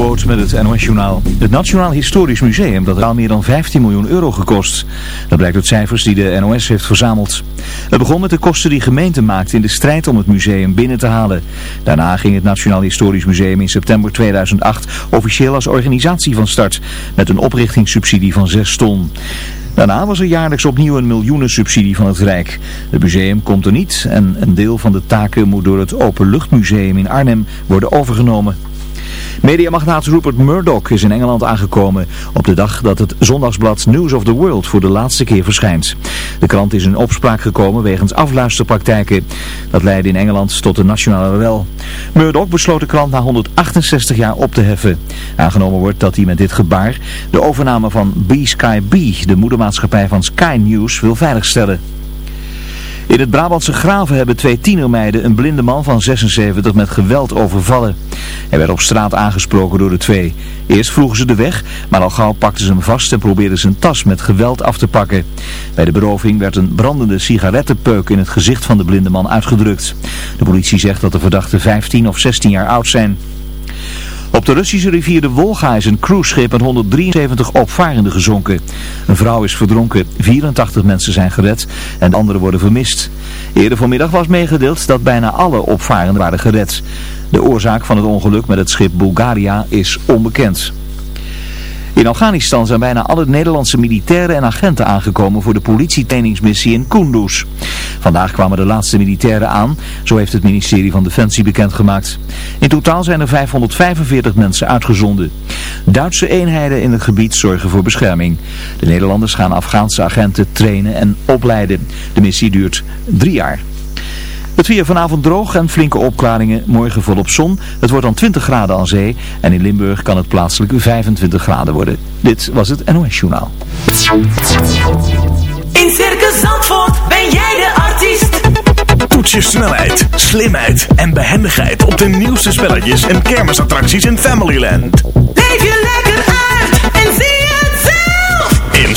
Jobboot met het NOS Journaal. Het Nationaal Historisch Museum dat al meer dan 15 miljoen euro gekost. Dat blijkt uit cijfers die de NOS heeft verzameld. Het begon met de kosten die gemeente maakte in de strijd om het museum binnen te halen. Daarna ging het Nationaal Historisch Museum in september 2008 officieel als organisatie van start. Met een oprichtingssubsidie van 6 ton. Daarna was er jaarlijks opnieuw een miljoenensubsidie van het Rijk. Het museum komt er niet en een deel van de taken moet door het Openluchtmuseum in Arnhem worden overgenomen. Mediamagnaat Rupert Murdoch is in Engeland aangekomen op de dag dat het zondagsblad News of the World voor de laatste keer verschijnt. De krant is in opspraak gekomen wegens afluisterpraktijken. Dat leidde in Engeland tot een nationale wel. Murdoch besloot de krant na 168 jaar op te heffen. Aangenomen wordt dat hij met dit gebaar de overname van B-Sky B, de moedermaatschappij van Sky News, wil veiligstellen. In het Brabantse Graven hebben twee tienermeiden een blinde man van 76 met geweld overvallen. Hij werd op straat aangesproken door de twee. Eerst vroegen ze de weg, maar al gauw pakten ze hem vast en probeerden zijn tas met geweld af te pakken. Bij de beroving werd een brandende sigarettenpeuk in het gezicht van de blinde man uitgedrukt. De politie zegt dat de verdachten 15 of 16 jaar oud zijn. Op de Russische rivier de Wolga is een cruiseschip met 173 opvarenden gezonken. Een vrouw is verdronken, 84 mensen zijn gered en anderen worden vermist. Eerder vanmiddag was meegedeeld dat bijna alle opvarenden waren gered. De oorzaak van het ongeluk met het schip Bulgaria is onbekend. In Afghanistan zijn bijna alle Nederlandse militairen en agenten aangekomen voor de politietrainingsmissie in Kunduz. Vandaag kwamen de laatste militairen aan, zo heeft het ministerie van Defensie bekendgemaakt. In totaal zijn er 545 mensen uitgezonden. Duitse eenheden in het gebied zorgen voor bescherming. De Nederlanders gaan Afghaanse agenten trainen en opleiden. De missie duurt drie jaar. Het weer vanavond droog en flinke opklaringen. Morgen volop zon. Het wordt dan 20 graden aan zee. En in Limburg kan het plaatselijk 25 graden worden. Dit was het NOS Journaal. In Circus Zandvoort ben jij de artiest. Toets je snelheid, slimheid en behendigheid op de nieuwste spelletjes en kermisattracties in Familyland. Leef je lekker uit en zie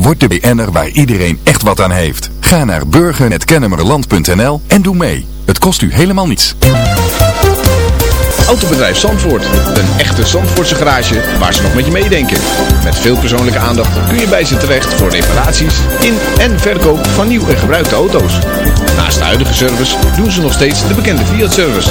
Word de BN'er waar iedereen echt wat aan heeft. Ga naar burgernetkennemerland.nl en doe mee. Het kost u helemaal niets. Autobedrijf Zandvoort. Een echte Zandvoortse garage waar ze nog met je meedenken. Met veel persoonlijke aandacht kun je bij ze terecht voor reparaties in en verkoop van nieuw en gebruikte auto's. Naast de huidige service doen ze nog steeds de bekende Fiat-service.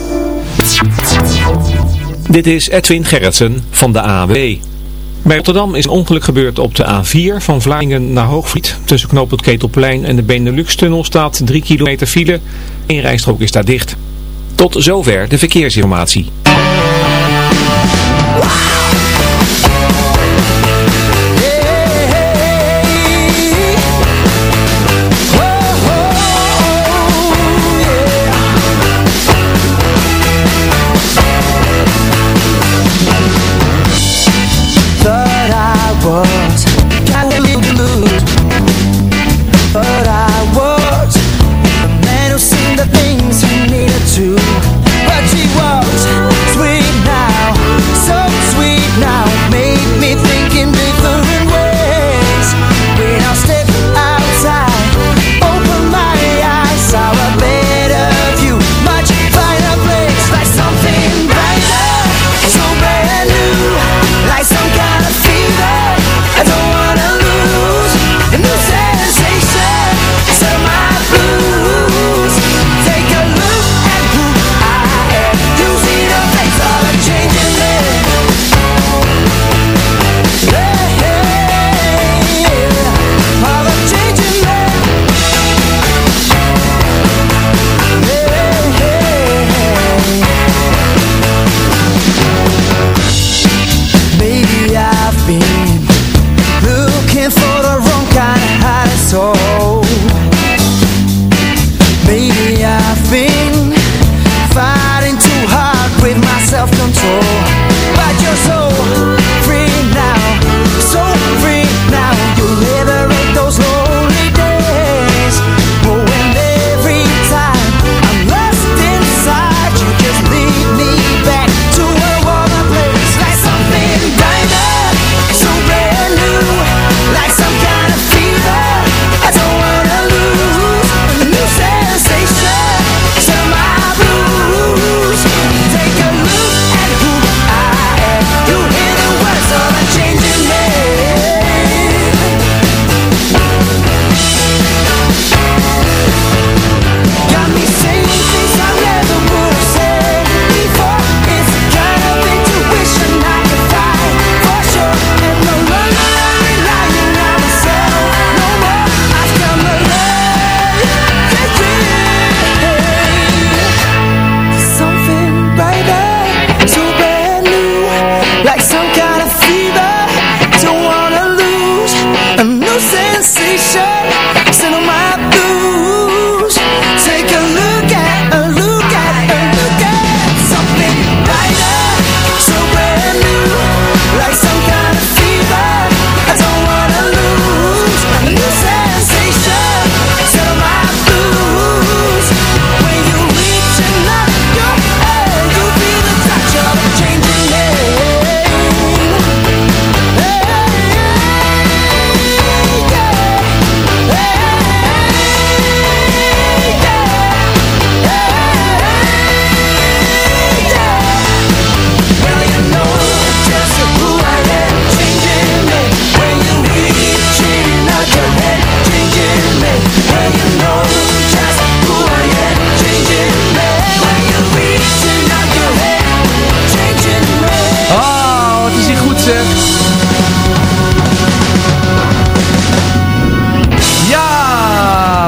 Dit is Edwin Gerritsen van de AW. Bij Rotterdam is ongeluk gebeurd op de A4 van Vlaardingen naar Hoogvliet. Tussen knooppunt Ketelplein en de Benelux-tunnel staat 3 kilometer file. Eén rijstrook is daar dicht. Tot zover de verkeersinformatie.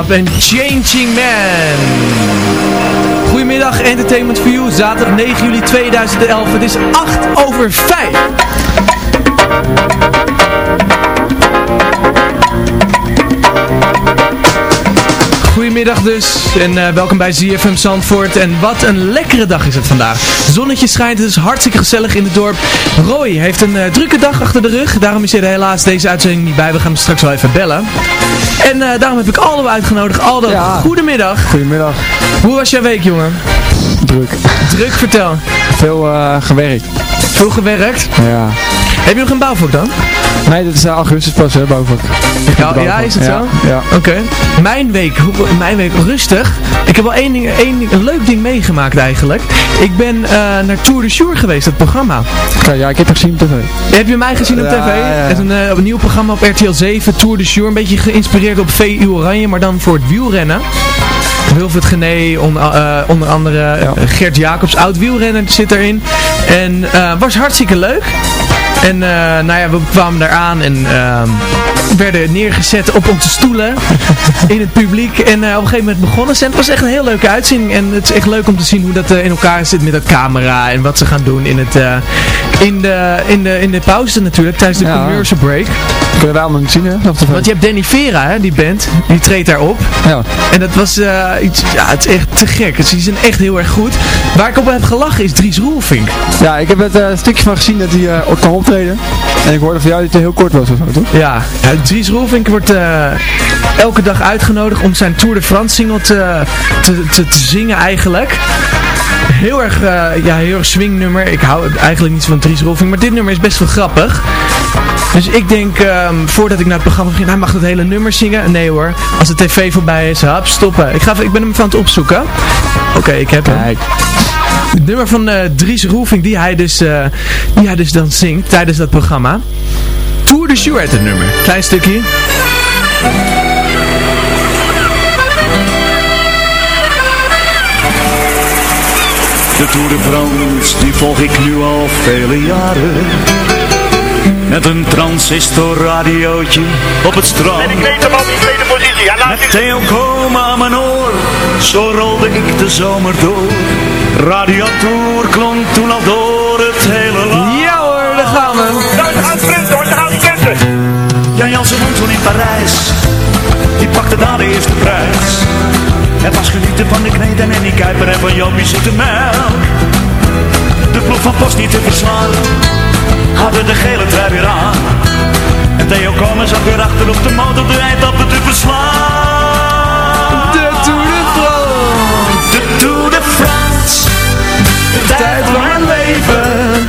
Ja, ben Changing Man. Goedemiddag, Entertainment for You. Zaterdag 9 juli 2011. Het is 8 over 5. Goedemiddag dus en eh, welkom bij ZFM Zandvoort. En wat een lekkere dag is het vandaag. Zonnetje schijnt, het is hartstikke gezellig in het dorp. Roy heeft een eh, drukke dag achter de rug. Daarom is hij er helaas deze uitzending niet bij. We gaan hem straks wel even bellen. En eh, daarom heb ik Aldo uitgenodigd. Aldo, goedemiddag. Goedemiddag. Hoe was jouw week, jongen? Druk. Druk, vertel. Veel eh, gewerkt. Veel gewerkt? Ja. Heb je nog een bouwvak dan? Nee, dit is eh, augustus pas, hè, bouwvak. Ja, ja, is het ja. zo? Ja. Oké. Mijn week, hoe- mijn week rustig. Ik heb wel één ding, één ding, een leuk ding meegemaakt eigenlijk. Ik ben eh, naar Tour de Jour geweest, dat programma. Oké, ja, ik heb het gezien op tv. Heb je mij gezien op Ja, tv? ja, ja. Het is een, eh, een nieuw programma op RTL 7, Tour de Jour. Een beetje geïnspireerd op VU Oranje, maar dan voor het wielrennen. Wilfred Gené, onder, onder andere eh, Gert Jacobs, oud wielrenner zit erin. En eh was hartstikke leuk. En eh, nou ja, we kwamen daar aan en ehm, werden neergezet op onze stoelen in het publiek. En eh, op een gegeven moment begonnen ze. En het was echt een heel leuke uitzending. En het is echt leuk om te zien hoe dat eh, in elkaar zit met de camera. En wat ze gaan doen in, het, in, de, in, de, in de pauze natuurlijk, tijdens de Ja. commercial break. Kunnen wij allemaal niet zien, hè? Op. Want je hebt Danny Vera, hè, die band, die treedt daarop. Ja. En dat was iets, ja, het is echt te gek. Het- Die zijn echt heel erg goed. Waar ik op heb gelachen is Dries Roelvink. ja, ik heb het stukje van gezien dat hij ook kan En ik hoorde van jou dat hij heel kort was of zo, toch? Ja, ja, Dries Roelvink wordt eh, elke dag uitgenodigd om zijn Tour de France single te, te, te zingen eigenlijk. Heel erg, eh, ja, heel erg swingnummer. Ik hou eigenlijk niet van Dries Roelvink, maar dit nummer is best wel grappig. Dus ik denk, ehm, voordat ik naar het programma ging, hij mag het hele nummer zingen. Nee hoor, als de tv voorbij is, hap, stoppen. Ik, ga, ik ben hem aan het opzoeken. Oké, ik heb hem. Kijk. Het nummer van eh, Dries Roelvink, die hij, dus, die hij dus dan zingt tijdens dat programma. Tour de heet het nummer. Klein stukje. De Tour de France, die volg ik nu al vele jaren. Met een transistorradiootje op het strand. En ik weet hem al in tweede positie. Ja, Met Theo Koma aan mijn oor, zo rolde ik de zomer door. Radio Tour klonk toen al door het hele land. Ja hoor, daar gaan we. Ze gaan sprinten hoor, ze gaan sprinten. Jan Jansen woont toen in Parijs. pakte daar de eerste prijs. Het was genieten van de kneden en die kuiper en van Jopie zoete melk. De ploeg van Post niet te verslaan, hadden de gele trui weer aan. En Theo Komen zat weer achter op de motor de eindappen te verslaan. De Tour de France. De Tour de France, de tijd van mijn leven.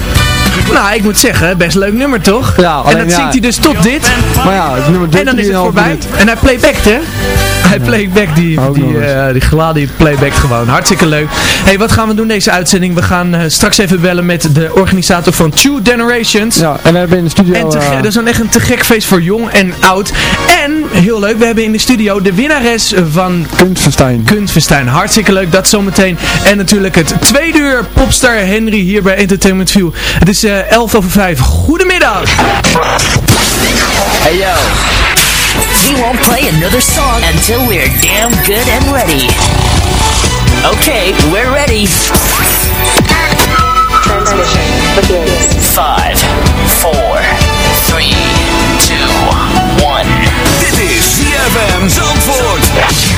Nou, ik moet zeggen, best leuk nummer toch? Ja, en dat ja. zingt hij dus tot dit. Maar ja, het nummer En dan is het 13,5 voorbij. minuut. En hij playbackt, hè? Hij playback die, Ook die, eh die geladen playbackt gewoon. Hartstikke leuk. hey, wat gaan we doen deze uitzending? We gaan eh, straks even bellen met de organisator van Two Generations. Ja, en we hebben in de studio... En te, eh, dat is een echt een te gek feest voor jong en oud. En, heel leuk, we hebben in de studio de winnares van Kunstverstein. Kunstverstijn. Hartstikke leuk, dat zometeen. En natuurlijk het tweede uur Popstar Henry hier bij Entertainment View. Het is eh 11 over 5. Goedemiddag! Hey yo. We won't play another song until we're damn good and ready. Okay, we're ready. Transmission begins. Five, four, three, two, one. Dit is ZFM Zandvoort.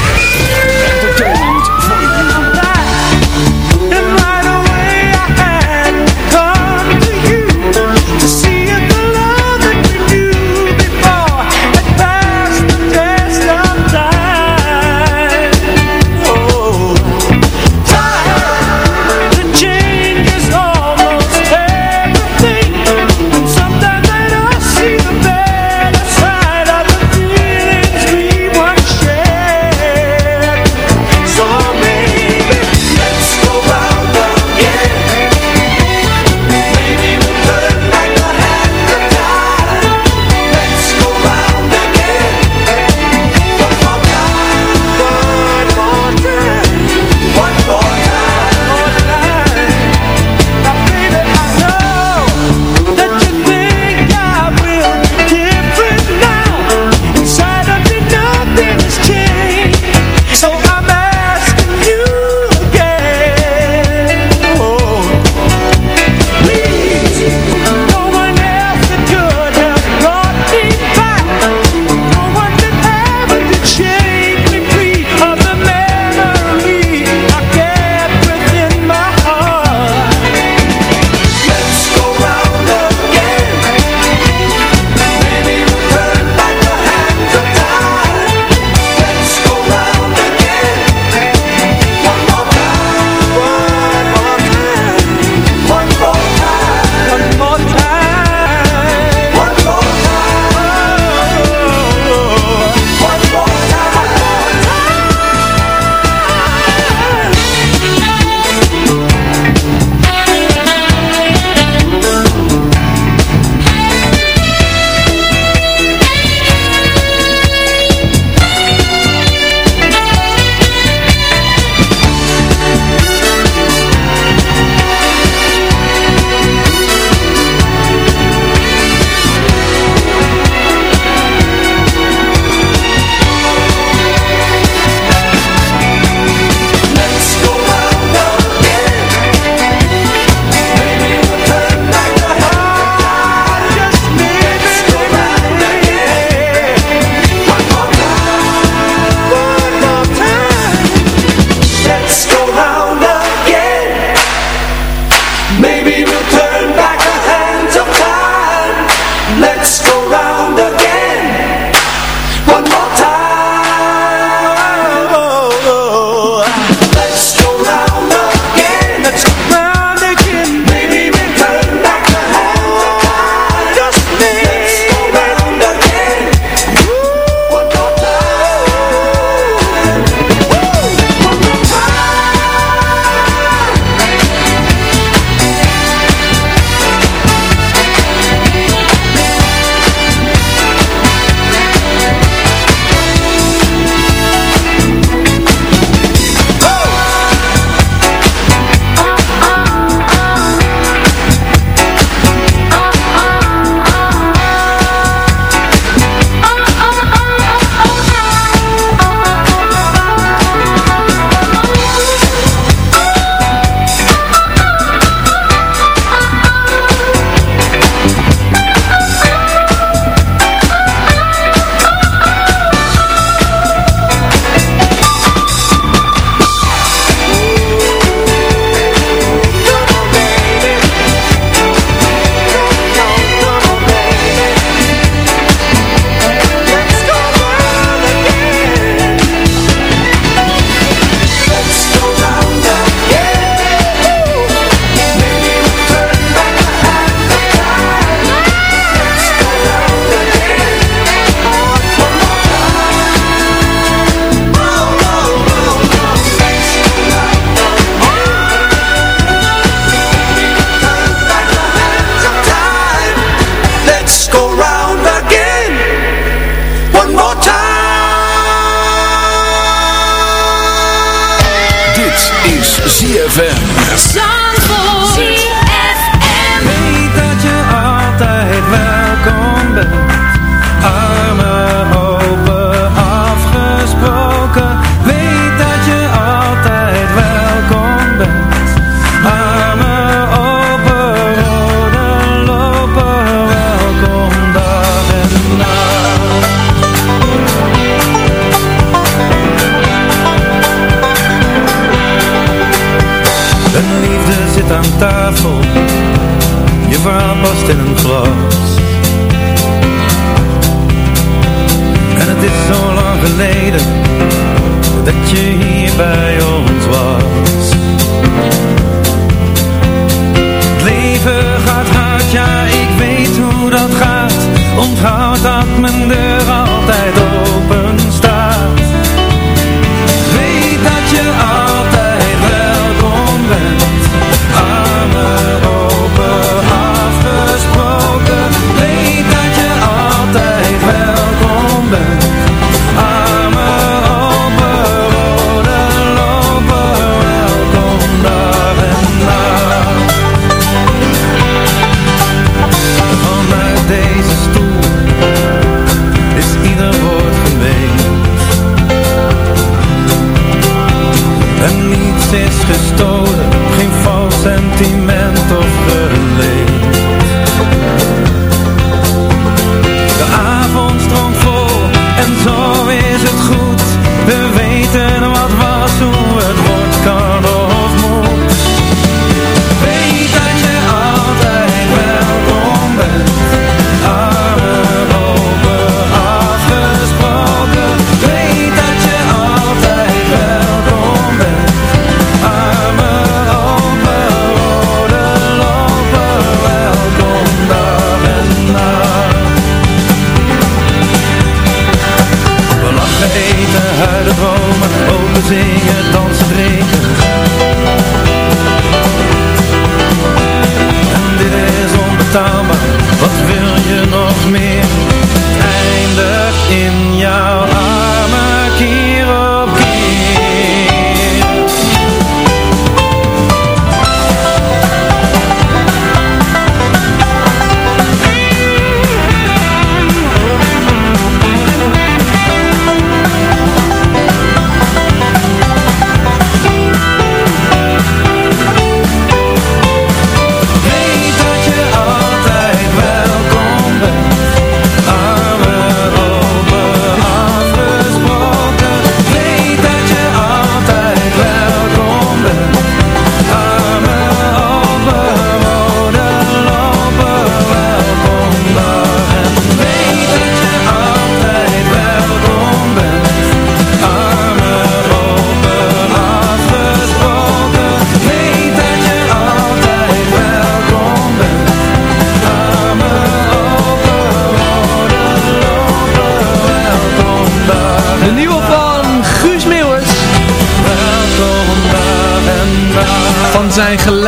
In jouw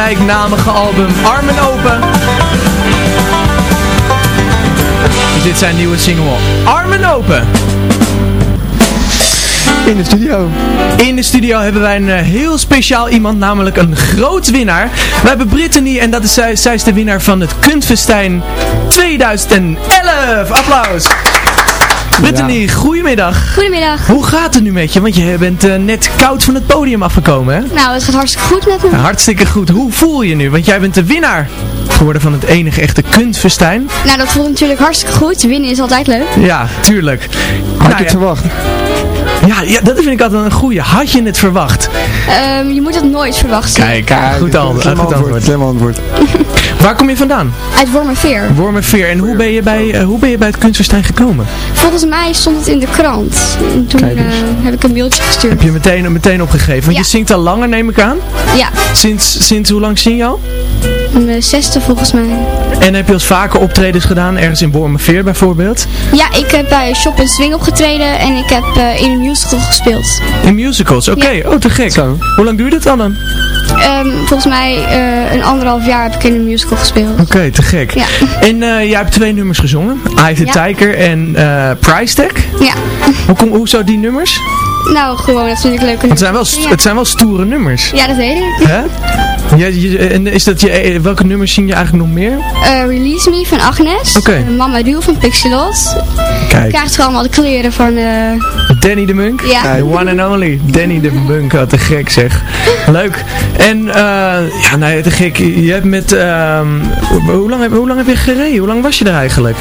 gelijknamige album Armen Open. Is dit zijn nieuwe single Armen Open. In de studio. In de studio hebben wij een eh, heel speciaal iemand, namelijk een groot winnaar. We hebben Brittany en dat is zij, zij is de winnaar van het Kunstfestijn 2011. Applaus. Brittany, goedemiddag. Goedemiddag. Hoe gaat het nu met je? Want je bent eh, net koud van het podium afgekomen, hè? Nou, het gaat hartstikke goed met me. Ja, hartstikke goed. Hoe voel je nu? Want jij bent de winnaar geworden van het enige echte kunstfestijn. Nou, dat voelt natuurlijk hartstikke goed. Winnen is altijd leuk. Ja, tuurlijk. Had Nou je het ja, verwacht? ja, ja, dat vind ik altijd een goeie. Had je het verwacht? Ehm, je moet het nooit verwachten. Kijk, goed, antwoord. Slim antwoord. Waar kom je vandaan? Uit Wormerveer. Wormerveer. En hoe ben je bij, eh, hoe ben je bij het kunstfestijn gekomen? Volgens mij stond het in de krant. En toen eh, heb ik een mailtje gestuurd. Heb je meteen, meteen opgegeven? Want Ja. je zingt al langer, neem ik aan. Ja, Sinds, sinds hoe lang zing je al? Mijn zesde volgens mij. En heb je al vaker optredens gedaan, ergens in Wormerveer bijvoorbeeld? Ja, ik heb bij Shop Swing opgetreden en ik heb eh, in een musical gespeeld. In musicals, oké. Ja. Oh, te gek. Hoe lang duurt het dan? Ehm, volgens mij eh, een anderhalf jaar heb ik in een musical gespeeld. Oké, te gek. Ja. En eh, jij hebt twee nummers gezongen. Eye the Ja. Tiger en eh Price Tag. Ja, Hoe, kom, hoe zo die nummers? nou gewoon natuurlijk leuke Want het zijn wel, het zijn wel stoere nummers. Ja, dat weet ik. Hè? Ja, en is dat je, eh, welke nummers zing je eigenlijk nog meer? Eh, Release Me van Agnes. Oké. Eh, Mama Duw van Pixelot. Kijk. Krijgt gewoon de kleren van... eh, Danny de Munk? Ja. The one and only. Danny de Munk, wat te gek zeg. Leuk. En, eh ja, nee, te gek. Je hebt met, ehm, hoe, lang heb, hoe lang heb je gereden? Hoe lang was je er eigenlijk?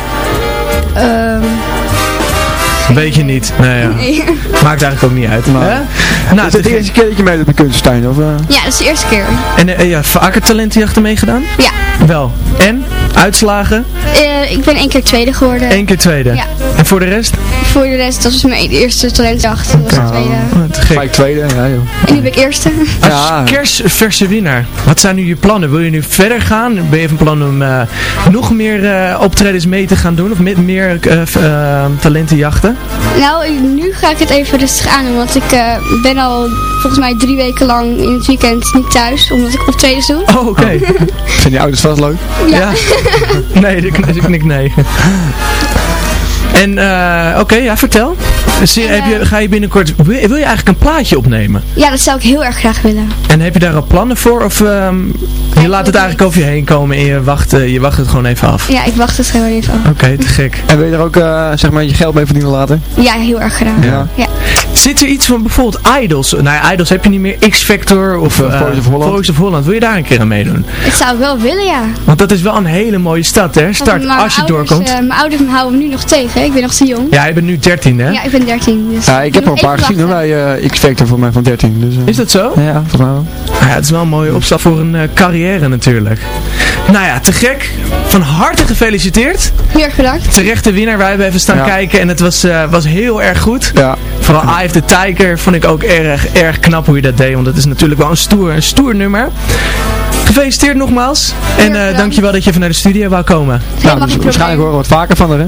ehm, Weet je niet. Nee, ja. nee. Maakt eigenlijk ook niet uit. Nou, Nou, is het te de eerste keer dat je meedoet bij Kunstenstein? Of, eh? Ja, dat is de eerste keer. En eh, ja, vaker talentenjachten meegedaan? Ja. Wel. En? Uitslagen? Eh, ik ben één keer tweede geworden. Eén keer tweede. Ja. En voor de rest? Voor de rest, dat was mijn eerste talentjacht. Dat was de tweede. Oh, te gek. Tweede, ja joh. En nu ben ik eerste. Als kerstverse winnaar, wat zijn nu je plannen? Wil je nu verder gaan? Ben je van plan om eh, nog meer eh, optredens mee te gaan doen? Of met meer eh, Nou, ik- nu ga ik het even rustig aan doen, want ik eh, ben al volgens mij drie weken lang in het weekend niet thuis, omdat ik optredens doe. Oh, oké. Vind die ouders vast leuk? Ja. nee, ik ik knik nee. En, eh, oké, ja, vertel. Zie- heb je, ga je binnenkort, wil je, wil je eigenlijk een plaatje opnemen? Ja, dat zou ik heel erg graag willen. En heb je daar al plannen voor? Of ehm, je laat het eigenlijk over je heen komen en je wacht, eh, je wacht het gewoon even af? Ja, ik wacht het gewoon even af. Oké, te gek. En wil je er ook eh, zeg maar je geld mee verdienen later? Ja, heel erg graag. Ja. Ja. Zit er iets van bijvoorbeeld Idols? Nou ja, Idols heb je niet meer. X-Factor of Of, eh, Voice of Holland. Voice of Holland. Wil je daar een keer aan meedoen? Dat zou ik wel willen, ja. Want dat is wel een hele mooie stad, hè? Start als je ouders, doorkomt. eh, mijn ouders houden me nu nog tegen. Ik ben nog te jong. Ja, je bent nu 13, hè? Ja, ik ben 13. Dus Ja, ik heb er moet een paar gezien bij eh, X-Factor voor mij van 13. Dus, eh, Is dat zo? Ja, mij wel. Nou ja, het is wel een mooie opstap voor een eh, carrière natuurlijk. Nou ja, te gek. Van harte gefeliciteerd. Heel erg bedankt. Terechte winnaar. Wij hebben even staan Ja. kijken en het was, eh, was heel erg goed. Ja. Vooral Eye of the Tiger vond ik ook erg, erg knap hoe je dat deed. Want het is natuurlijk wel een stoer, een stoer nummer. Gefeliciteerd nogmaals. En eh bedankt. dankjewel dat je even naar de studio wou komen. Nou, dus waarschijnlijk horen we wat vaker van haar, hè?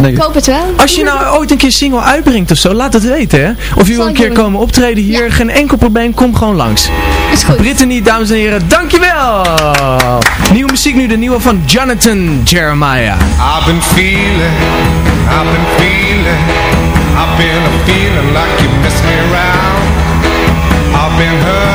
Denk Ik hoop het wel. Als je nou ooit een keer single uitbrengt of zo, laat het weten hè. Of je wil een keer doen. komen optreden hier, geen enkel probleem, kom gewoon langs. Is goed. Brittany, dames en heren, dankjewel! Nieuwe muziek nu, de nieuwe van Jonathan Jeremiah. I've been feeling, I've been feeling, I've been a feeling like you miss me around. I've been hurt,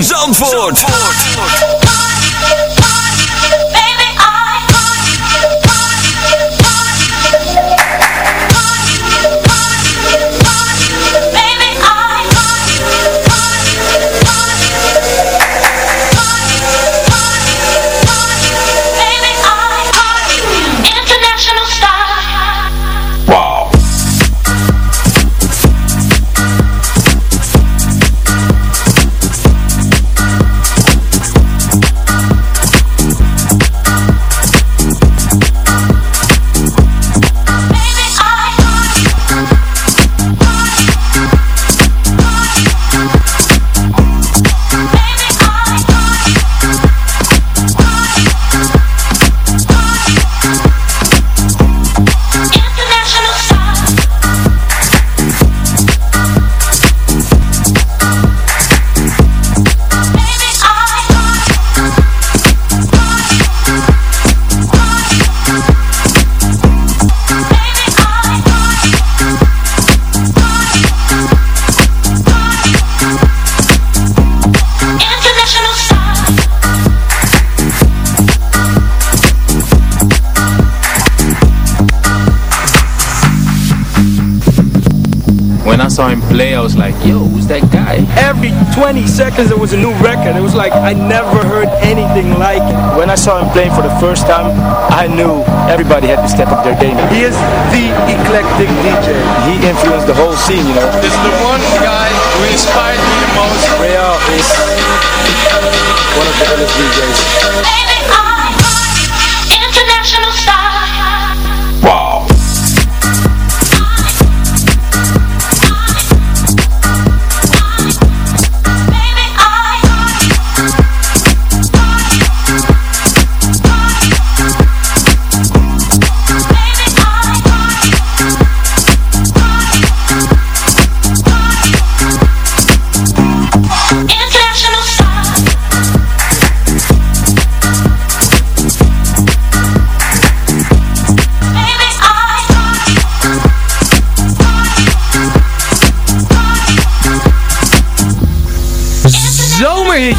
ZFM Zandvoort. Saw him play, I was like, yo, who's that guy? Every 20 seconds there was a new record. It was like I never heard anything like it. When I saw him playing for the first time, I knew everybody had to step up their game. He is the eclectic DJ. He influenced the whole scene, you know. This is the one guy who inspired me the most. Real is one of the illest DJs.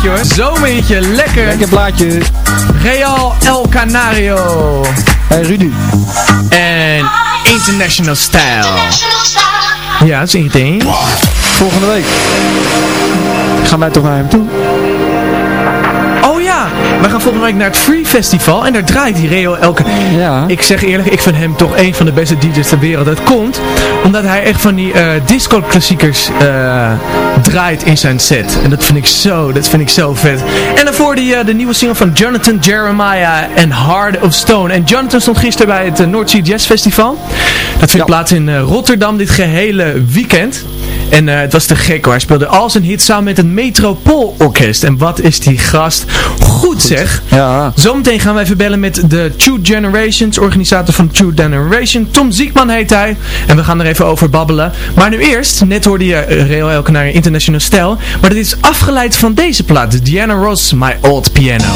Zomerhitje hoor, zomerhitje, lekker. Lekker blaadje. Real El Canario. Hey Rudy. En International Style. Ja, dat is ingeteen. Volgende week gaan wij toch naar hem toe. We gaan volgende week naar het Free Festival en daar draait die Reo elke... Ja. Ik zeg eerlijk, ik vind hem toch een van de beste DJ's ter wereld. Dat komt omdat hij echt van die eh, disco klassiekers eh, draait in zijn set. En dat vind ik zo, dat vind ik zo vet. En daarvoor die, eh, de nieuwe single van Jonathan Jeremiah en Heart of Stone. En Jonathan stond gisteren bij het North Sea Jazz Festival. Dat vindt plaats in Rotterdam dit gehele weekend. En eh, het was te gek hoor. Hij speelde al zijn hits samen met het Metropoolorkest. En wat is die gast goed zeg. Ja. Zometeen gaan wij even bellen met de Two Generations, organisator van Two Generation. Tom Ziekman heet hij. En we gaan er even over babbelen. Maar nu eerst, net hoorde je uh, Real El Canario International Style. Maar dit is afgeleid van deze plaat. Diana Ross, My Old Piano.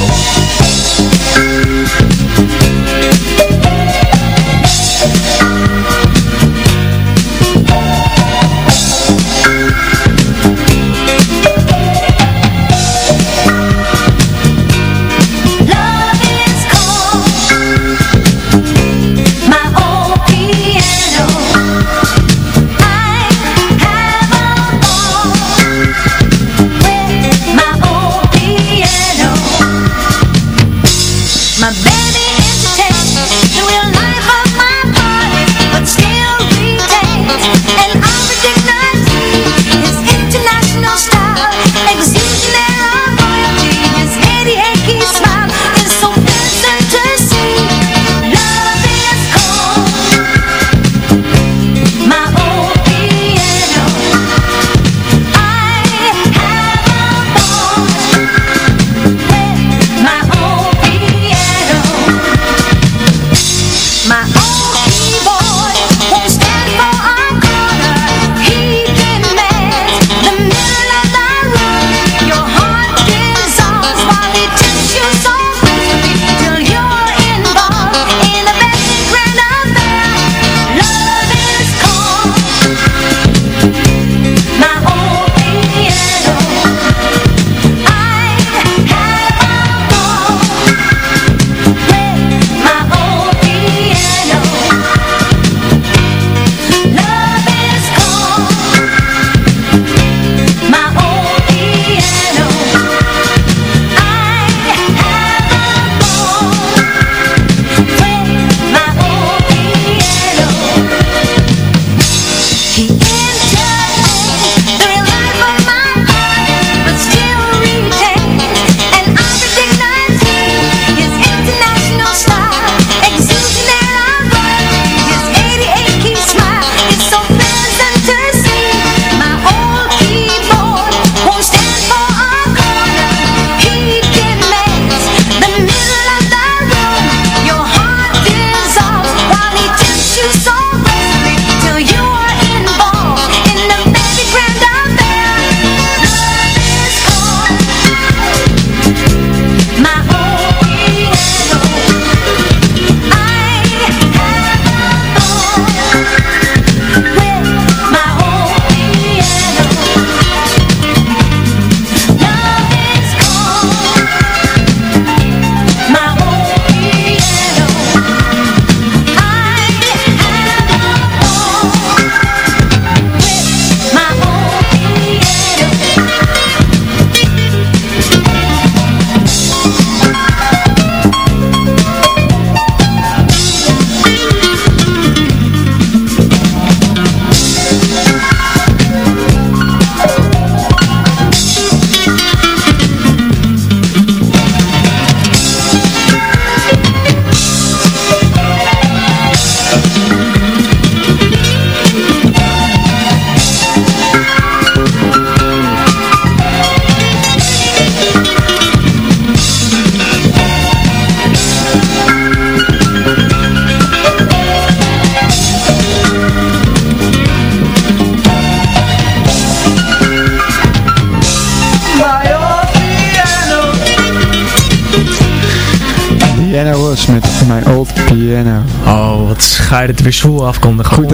Ga je het weer zwoel afkondigen. Goed.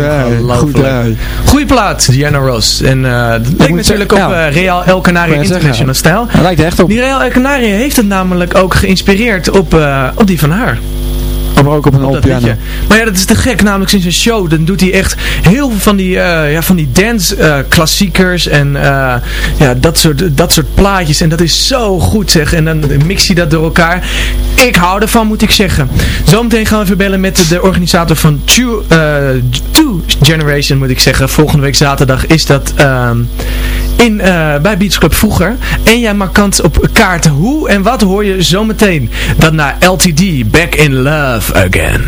Goed? Goeie plaat, Diana Ross. En eh dat leek moet natuurlijk op ja. eh, Real El Canaria International stijl. Hij lijkt er echt op. Die Real El Canaria heeft het namelijk ook geïnspireerd op, eh, op die van haar. Maar ook op een Op piano. liedje. Maar ja, dat is te gek. Namelijk sinds een show, dan doet hij echt heel veel van die, eh, ja, van die dance eh, klassiekers en eh, ja, dat soort, dat soort plaatjes. En dat is zo goed zeg. En dan mix hij dat door elkaar. Ik hou ervan, moet ik zeggen. Zometeen gaan we even bellen met de organisator van Two, Two Generation, moet ik zeggen. Volgende week zaterdag is dat ehm, in, eh, bij Beach Club vroeger. En jij maakt op kaarten. Hoe en wat hoor je zometeen? Dat naar LTD, Back in Love Again.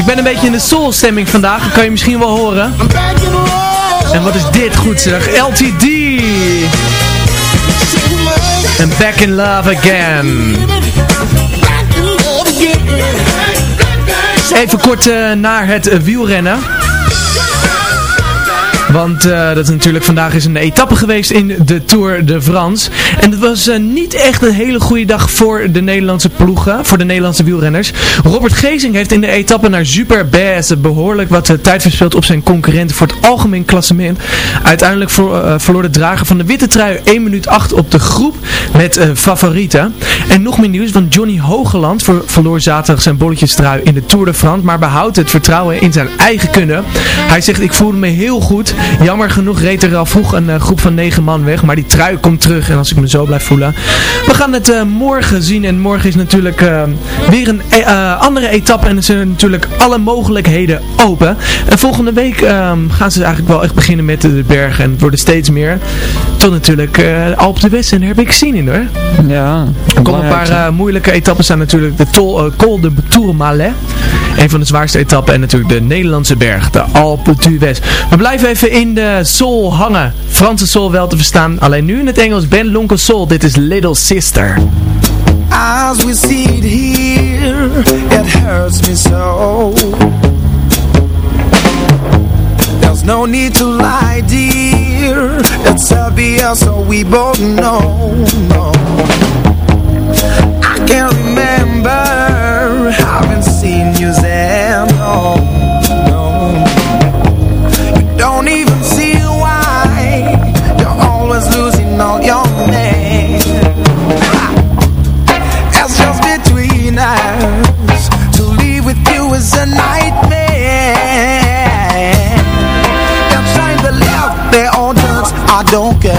Ik ben een beetje in de soul stemming vandaag, dat kan je misschien wel horen. En wat is dit goed zeg, LTD. En Back in Love Again. Even kort eh, naar het wielrennen. Want eh, dat is natuurlijk vandaag is een etappe geweest in de Tour de France. En het was eh, niet echt een hele goede dag voor de Nederlandse ploegen, voor de Nederlandse wielrenners. Robert Gezing heeft in de etappe naar Super Bass behoorlijk wat eh, tijd verspeeld op zijn concurrenten voor het algemeen klassement. Uiteindelijk eh, verloor de drager van de witte trui 1 minuut 8 op de groep met favorieten. En nog meer nieuws, want Johnny Hogeland ver- verloor zaterdag zijn bolletjestrui in de Tour de France, maar behoudt het vertrouwen in zijn eigen kunnen. Hij zegt, ik voelde me heel goed. Jammer genoeg reed er al vroeg een eh, groep van 9 man weg, maar die trui komt terug en als ik me zo blijf voelen. We gaan het eh, morgen zien en morgen is natuurlijk eh, weer een andere etappe en er zijn natuurlijk alle mogelijkheden open. En volgende week ehm, gaan ze eigenlijk wel echt beginnen met de bergen en het worden steeds meer. Tot natuurlijk eh Alp de West en daar heb ik zin in hoor. Ja, Er komen een paar moeilijke etappes aan natuurlijk. De Tol, Col de Tourmalet. Een van de zwaarste etappen. En natuurlijk de Nederlandse berg. De Alpe d'Huez. We blijven even in de soul hangen. Franse soul wel te verstaan. Alleen nu in het Engels. Ben Lonkel Soul. Dit is Little Sister. As we see it here, it hurts me so. There's no need to lie, dear. It's obvious, so we both know. No. I can't remember having don't care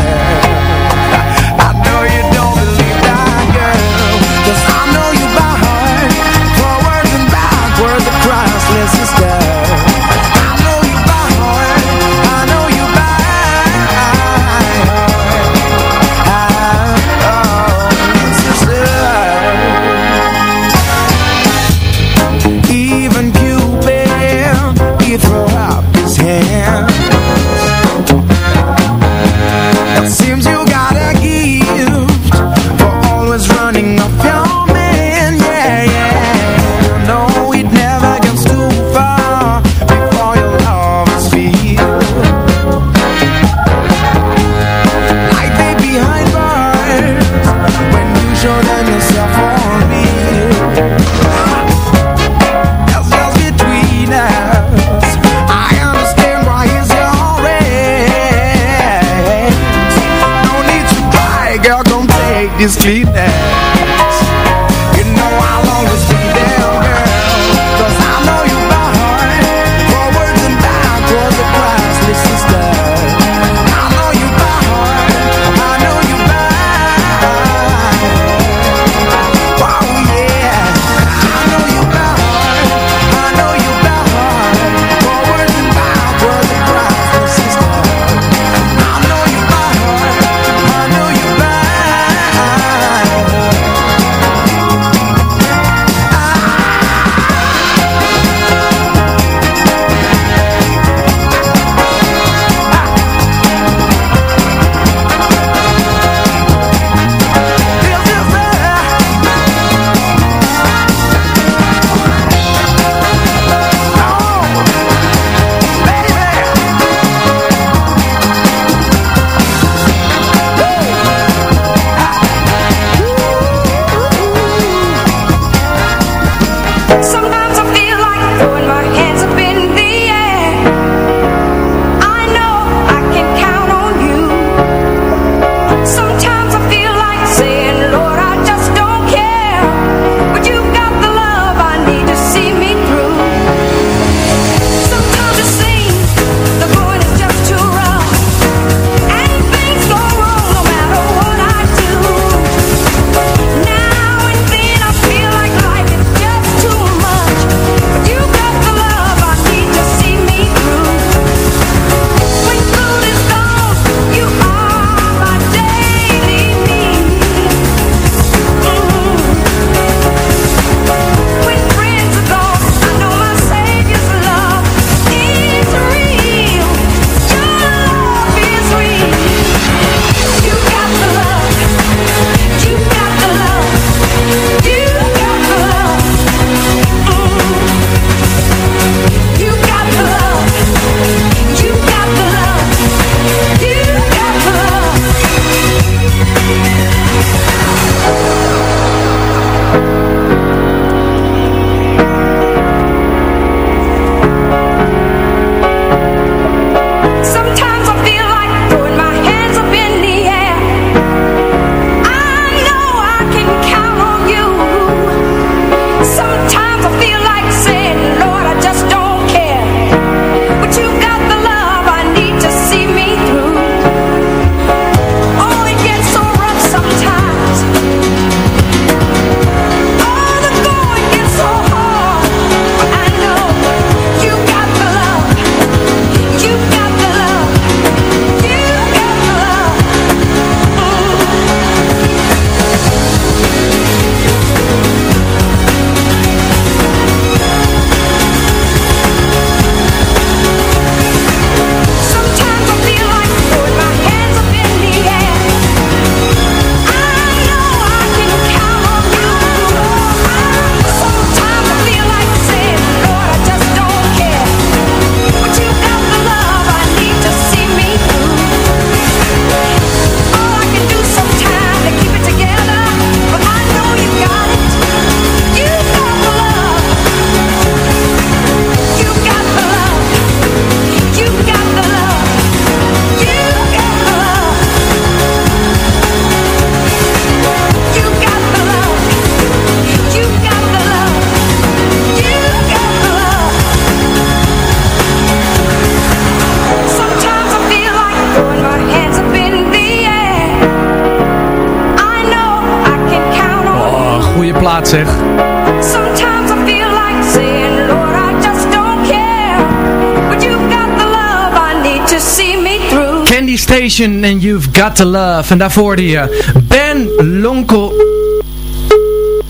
Candy Station and You've Got to Love. En daarvoor hoorde je Ben Lonkel.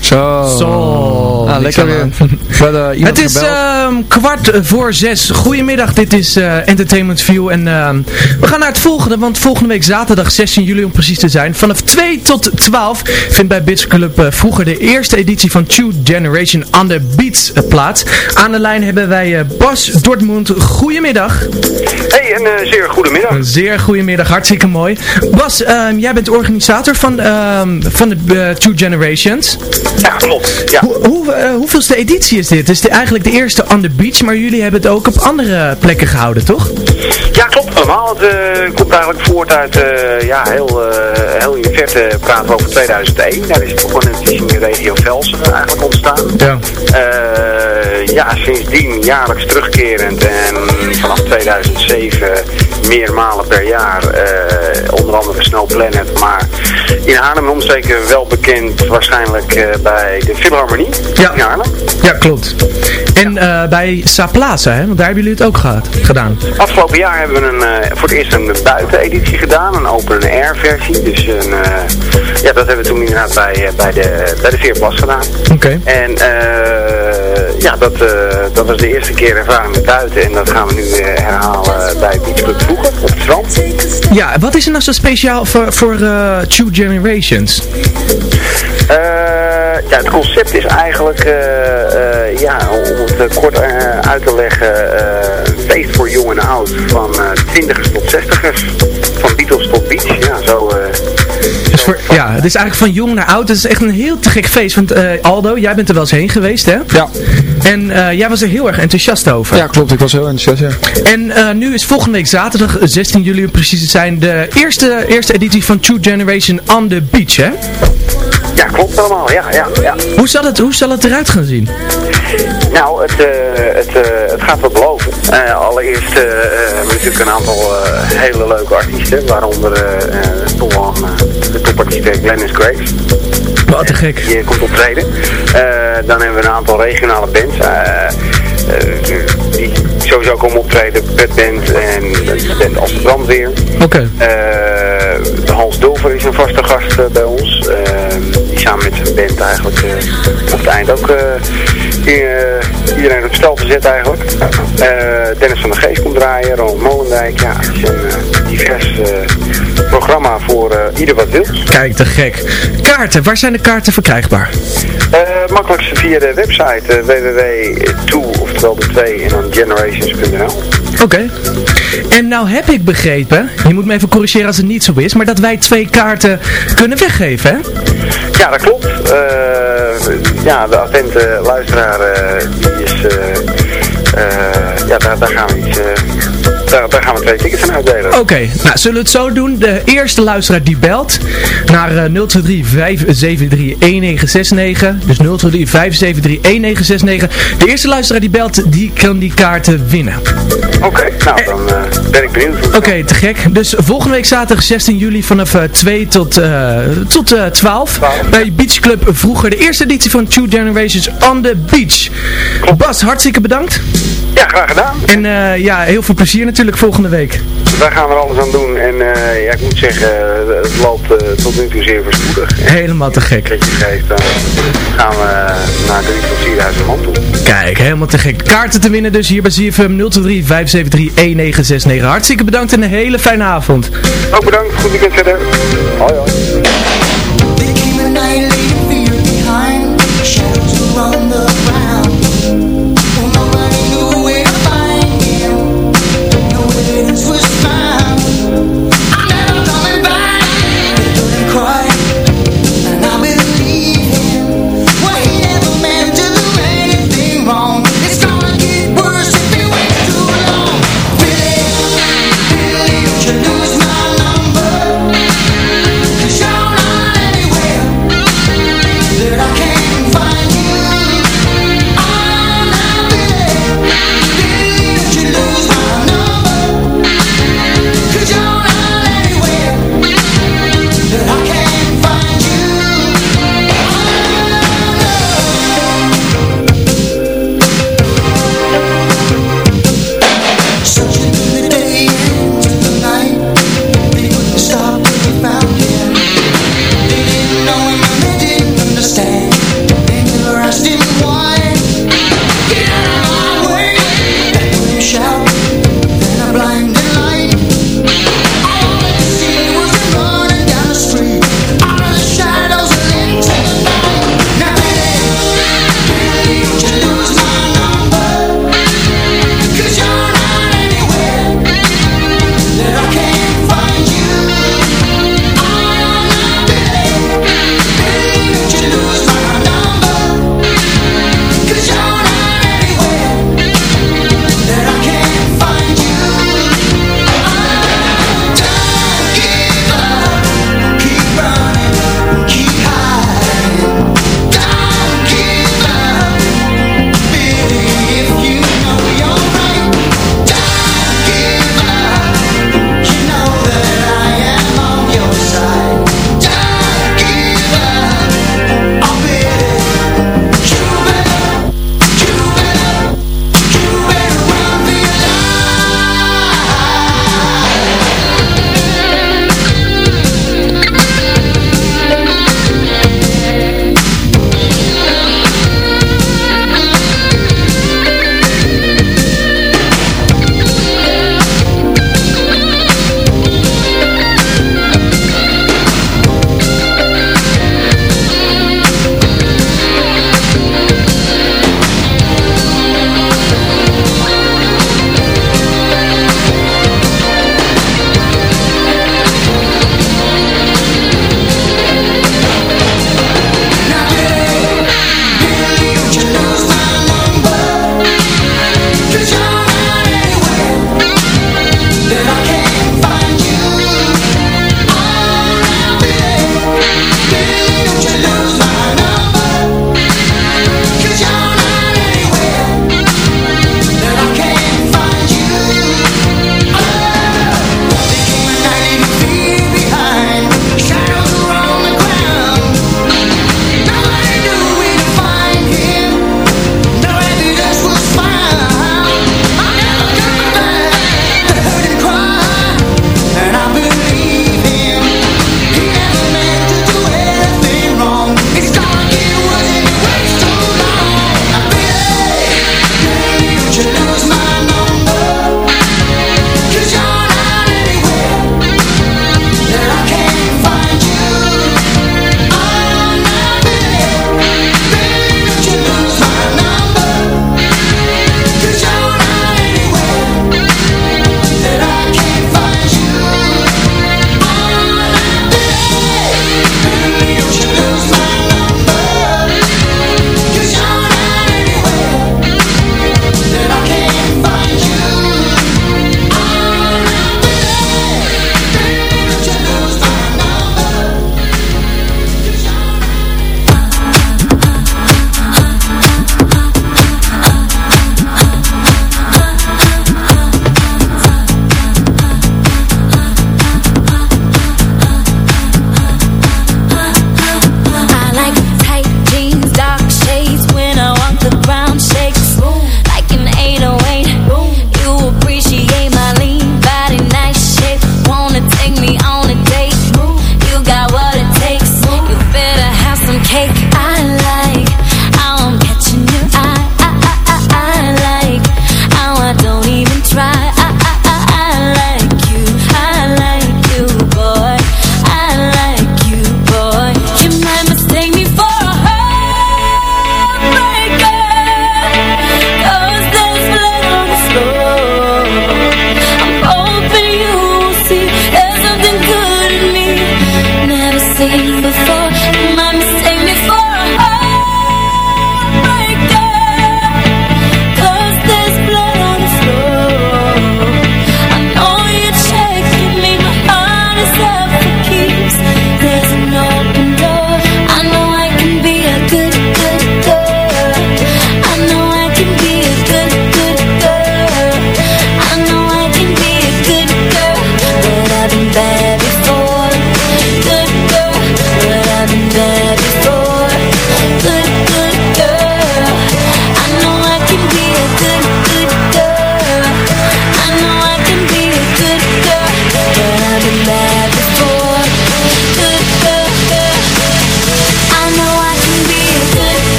Zo. Zo. Ah, lekker weer. Iemand Het is ehm, kwart voor zes. Goedemiddag, dit is eh, Entertainment View. En ehm, we gaan naar het volgende, want volgende week zaterdag 16 juli om precies te zijn. Vanaf 2 tot 12 vindt bij Bits Club eh, vroeger de eerste editie van Two Generation on the Beats eh, plaats. Aan de lijn hebben wij eh, Bas Dortmund. Goedemiddag. Hey, een eh, zeer goede middag. Een zeer goedemiddag, hartstikke mooi. Bas, ehm, jij bent de organisator van, ehm, van de eh, Two Generations. Ja, klopt. Ja. Hoe, hoe, eh, hoeveelste editie is dit? Het is de, eigenlijk de eerste on the beach, maar jullie hebben het ook op andere plekken gehouden, toch? Ja, klopt allemaal. Het eh, komt eigenlijk voort uit, eh, ja, heel, eh, heel in de verte praten we over 2001. Daar is het begonnen in de regio Velsen eigenlijk ontstaan. Ja. Eh, ja, sindsdien jaarlijks terugkerend en vanaf 2007 meermalen per jaar. eh, onder andere Snow Planet, maar in Haarlem en omstreken wel bekend waarschijnlijk eh, bij de Philharmonie Ja. in Haarlem. Ja, klopt. En bij Saplaza, hè? want daar hebben jullie het ook gehad, gedaan. Afgelopen jaar hebben we een, voor het eerst een buiteneditie gedaan, een open-air versie. Dus een, ja, dat hebben we toen inderdaad bij, bij, de, bij de Veerplas gedaan. Oké. En eh, ja, dat, eh, dat was de eerste keer ervaring met buiten en dat gaan we nu eh, herhalen bij Beach Club vroeger op het strand. Ja, wat is er nou zo speciaal voor, voor eh, Two Generations? Eh, ja, het concept is eigenlijk, eh, eh, ja, om het eh, kort eh, uit te leggen, eh, een feest voor jong en oud, van eh twintigers tot zestigers, van Beatles tot Beach, ja, zo... voor, ja, het is eigenlijk van jong naar oud. Het is echt een heel te gek feest. Want eh, Aldo, jij bent er wel eens heen geweest, hè? Ja. En eh, jij was er heel erg enthousiast over. Ja, klopt. Ik was heel enthousiast, ja. En eh, nu is volgende week zaterdag, 16 juli om precies te zijn, de eerste, eerste editie van Two Generation on the Beach, hè? Ja, klopt allemaal, ja, ja, ja. Hoe zal het, hoe zal het eruit gaan zien? Nou, het, eh, het, eh, het gaat wat beloven. Eh, allereerst hebben we natuurlijk een aantal eh, hele leuke artiesten, waaronder wel eh, de topartiest Glennis Grace. Wat te gek. Die komt optreden. Eh, dan hebben we een aantal regionale bands. eh, eh, die sowieso komen optreden. Pet Band en de band Als Brandweer. Oké. Eh, Hans Dulver is een vaste gast eh, bij ons. Eh, die samen met zijn band eigenlijk eh, op het eind ook eh, eh, iedereen op stel te zetten eigenlijk. Eh, Dennis van der Geest komt draaien, Ronald Molendijk. Ja, het is een eh, divers eh, programma voor ieder wat wil. Kijk, te gek. Kaarten, waar zijn de kaarten verkrijgbaar? Makkelijkste via de website uh, www.2, oftewel de 2 en dan generations.nl. Oké. En nou heb ik begrepen, je moet me even corrigeren als het niet zo is, maar dat wij twee kaarten kunnen weggeven, hè? Ja, dat klopt. Eh, ja, de attente luisteraar eh, die is, eh, eh, ja, daar, daar gaan we iets, eh, daar, daar gaan we twee tickets aan uitdelen. Oké, nou zullen we het zo doen. De eerste luisteraar die belt naar eh 023 573 1969. Dus 023 573 1969. De eerste luisteraar die belt, die kan die kaarten winnen. Oké, nou dan eh, ben ik benieuwd. Oké, te gek. Dus volgende week zaterdag 16 juli vanaf eh, 2 tot, eh, tot eh, 12 bij Beach Club vroeger. De eerste editie van Two Generations on the Beach. Bas, hartstikke bedankt. Ja, graag gedaan. En eh, ja, heel veel plezier natuurlijk volgende week. Wij gaan er alles aan doen en eh, ja, ik moet zeggen, eh, het loopt eh, tot nu toe zeer voorspoedig. Helemaal te gek. Je geeft, dan gaan we naar 3 tot 4000 man toe. Kijk, helemaal te gek. Kaarten te winnen dus hier bij ZFM 023 573 1969. Hartstikke bedankt en een hele fijne avond. Ook bedankt, goed weekend verder. Hoi hoi.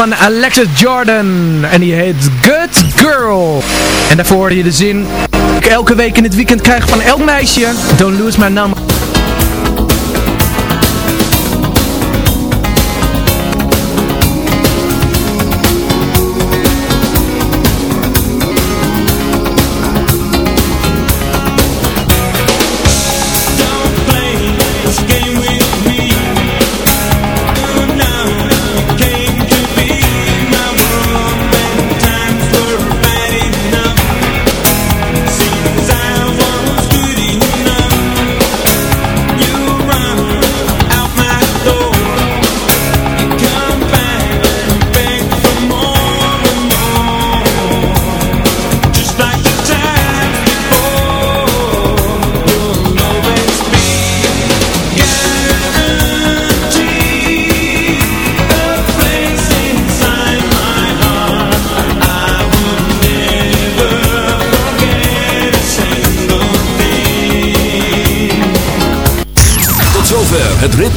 Van Alexis Jordan. En die heet Good Girl. En daarvoor hoorde je de zin. Ik elke week in het weekend krijg van elk meisje. Don't lose my number.